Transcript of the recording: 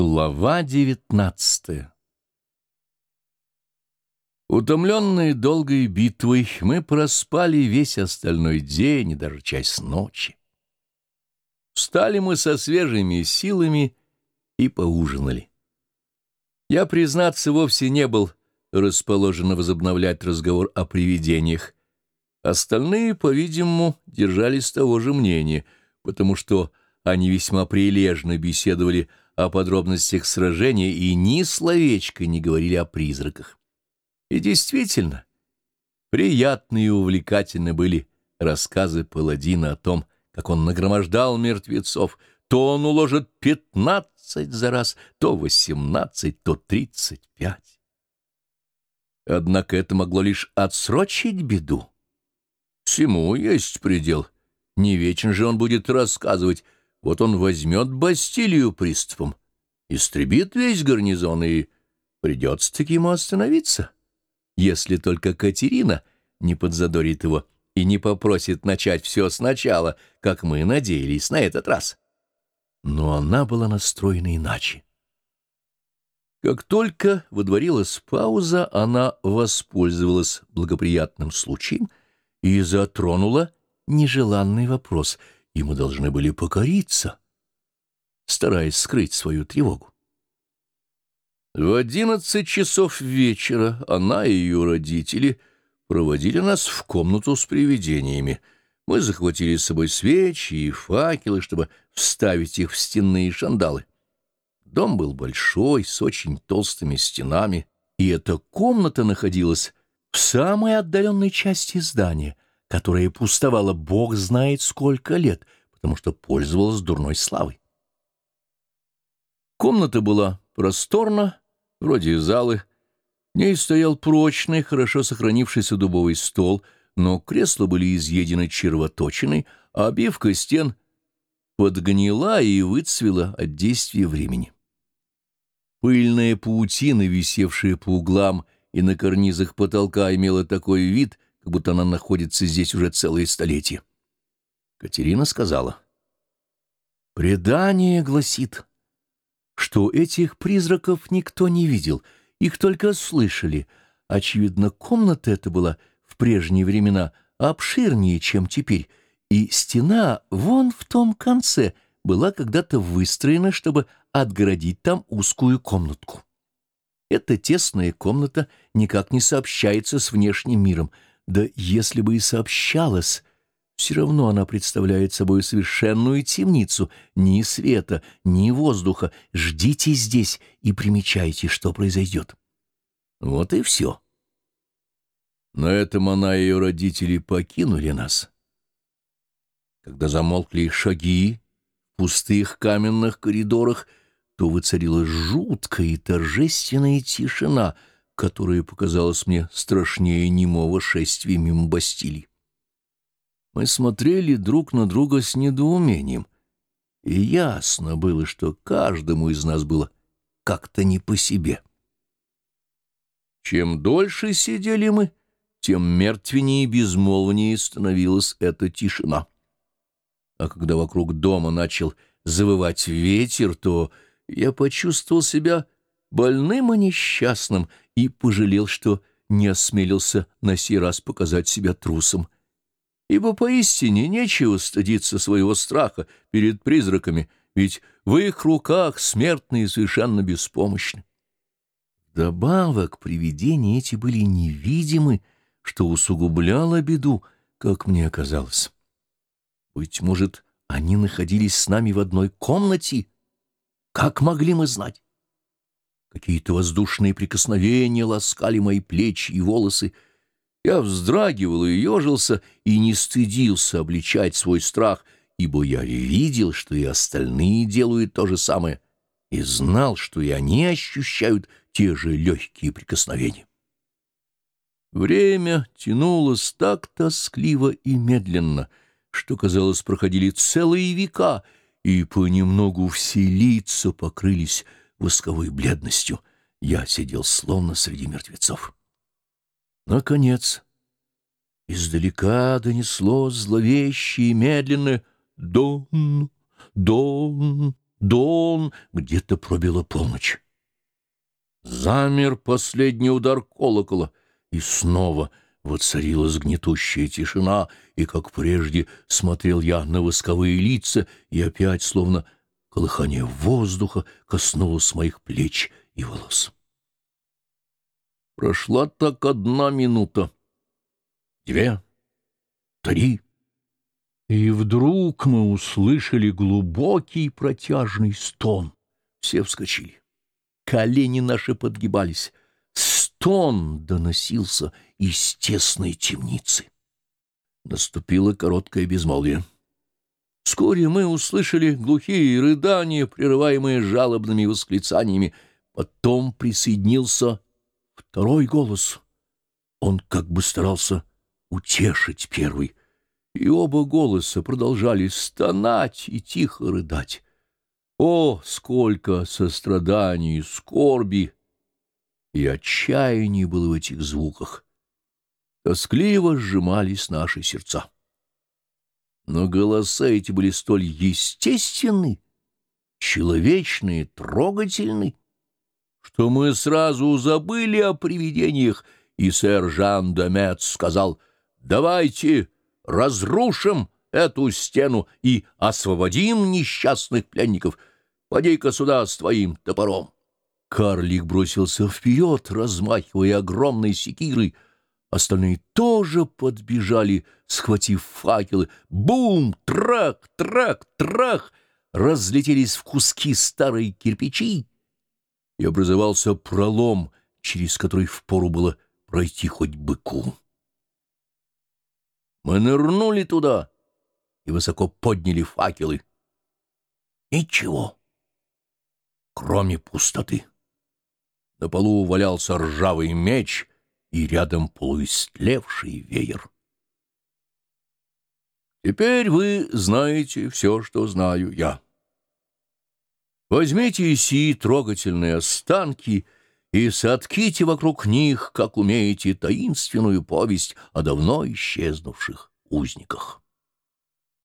Глава девятнадцатая Утомленные долгой битвой, мы проспали весь остальной день и даже часть ночи. Встали мы со свежими силами и поужинали. Я, признаться, вовсе не был расположен возобновлять разговор о привидениях. Остальные, по-видимому, держались того же мнения, потому что они весьма прилежно беседовали о подробностях сражения и ни словечко не говорили о призраках. И действительно, приятные и увлекательны были рассказы паладина о том, как он нагромождал мертвецов, то он уложит пятнадцать за раз, то восемнадцать, то тридцать пять. Однако это могло лишь отсрочить беду. Всему есть предел. Не вечен же он будет рассказывать, вот он возьмет Бастилию приступом, истребит весь гарнизон, и придется-таки ему остановиться если только Катерина не подзадорит его и не попросит начать все сначала, как мы надеялись на этот раз. Но она была настроена иначе. Как только водворилась пауза, она воспользовалась благоприятным случаем и затронула нежеланный вопрос, и мы должны были покориться, стараясь скрыть свою тревогу. В одиннадцать часов вечера она и ее родители проводили нас в комнату с привидениями. Мы захватили с собой свечи и факелы, чтобы вставить их в стенные шандалы. Дом был большой, с очень толстыми стенами, и эта комната находилась в самой отдаленной части здания, которая пустовала бог знает сколько лет, потому что пользовалась дурной славой. Комната была просторна, вроде залы. В ней стоял прочный, хорошо сохранившийся дубовый стол, но кресла были изъедены червоточиной, а обивка стен подгнила и выцвела от действия времени. Пыльная паутина, висевшая по углам и на карнизах потолка, имела такой вид, как будто она находится здесь уже целое столетие. Катерина сказала, «Предание гласит, что этих призраков никто не видел, их только слышали. Очевидно, комната эта была в прежние времена обширнее, чем теперь, и стена вон в том конце была когда-то выстроена, чтобы отгородить там узкую комнатку. Эта тесная комната никак не сообщается с внешним миром, да если бы и сообщалась, все равно она представляет собой совершенную темницу. Ни света, ни воздуха. Ждите здесь и примечайте, что произойдет. Вот и все. На этом она и ее родители покинули нас. Когда замолкли шаги в пустых каменных коридорах, то воцарилась жуткая и торжественная тишина, которая показалась мне страшнее немого шествия мимо Бастилии. Мы смотрели друг на друга с недоумением, и ясно было, что каждому из нас было как-то не по себе. Чем дольше сидели мы, тем мертвеннее и безмолвнее становилась эта тишина. А когда вокруг дома начал завывать ветер, то я почувствовал себя больным и несчастным и пожалел, что не осмелился на сей раз показать себя трусом ибо поистине нечего стыдиться своего страха перед призраками, ведь в их руках смертные совершенно беспомощны. Добавок привидения эти были невидимы, что усугубляло беду, как мне оказалось. Быть может, они находились с нами в одной комнате? Как могли мы знать? Какие-то воздушные прикосновения ласкали мои плечи и волосы, я вздрагивал и ежился, и не стыдился обличать свой страх, ибо я видел, что и остальные делают то же самое, и знал, что и они ощущают те же легкие прикосновения. Время тянулось так тоскливо и медленно, что, казалось, проходили целые века, и понемногу все лица покрылись восковой бледностью. Я сидел словно среди мертвецов. Наконец, издалека донесло зловещее и медленное «Дон, Дон». Дон где-то пробила полночь. Замер последний удар колокола, и снова воцарилась гнетущая тишина, и, как прежде, смотрел я на восковые лица, и опять, словно колыхание воздуха, коснулось моих плеч и волос. Прошла так одна минута, две, три. И вдруг мы услышали глубокий протяжный стон. Все вскочили. Колени наши подгибались. Стон доносился из тесной темницы. Наступило короткое безмолвие. Вскоре мы услышали глухие рыдания, прерываемые жалобными восклицаниями. Потом присоединился второй голос. Он как бы старался утешить первый и оба голоса продолжали стонать и тихо рыдать. О, сколько состраданий, скорби и отчаяния было в этих звуках! Тоскливо сжимались наши сердца. Но голоса эти были столь естественны, человечные, трогательны, что мы сразу забыли о привидениях, и сэр Жан де Мец сказал «Давайте!» разрушим эту стену и освободим несчастных пленников. Поди-ка сюда с твоим топором. Карлик бросился вперед, размахивая огромной секирой. Остальные тоже подбежали, схватив факелы. Бум! Трах! Трах! Трах! Разлетелись в куски старые кирпичи, и образовался пролом, через который впору было пройти хоть быку. Мы нырнули туда и высоко подняли факелы. Ничего, кроме пустоты. На полу валялся ржавый меч и рядом полуистлевший веер. Теперь вы знаете все, что знаю я. Возьмите сии трогательные останки и сотките вокруг них, как умеете, таинственную повесть о давно исчезнувших узниках.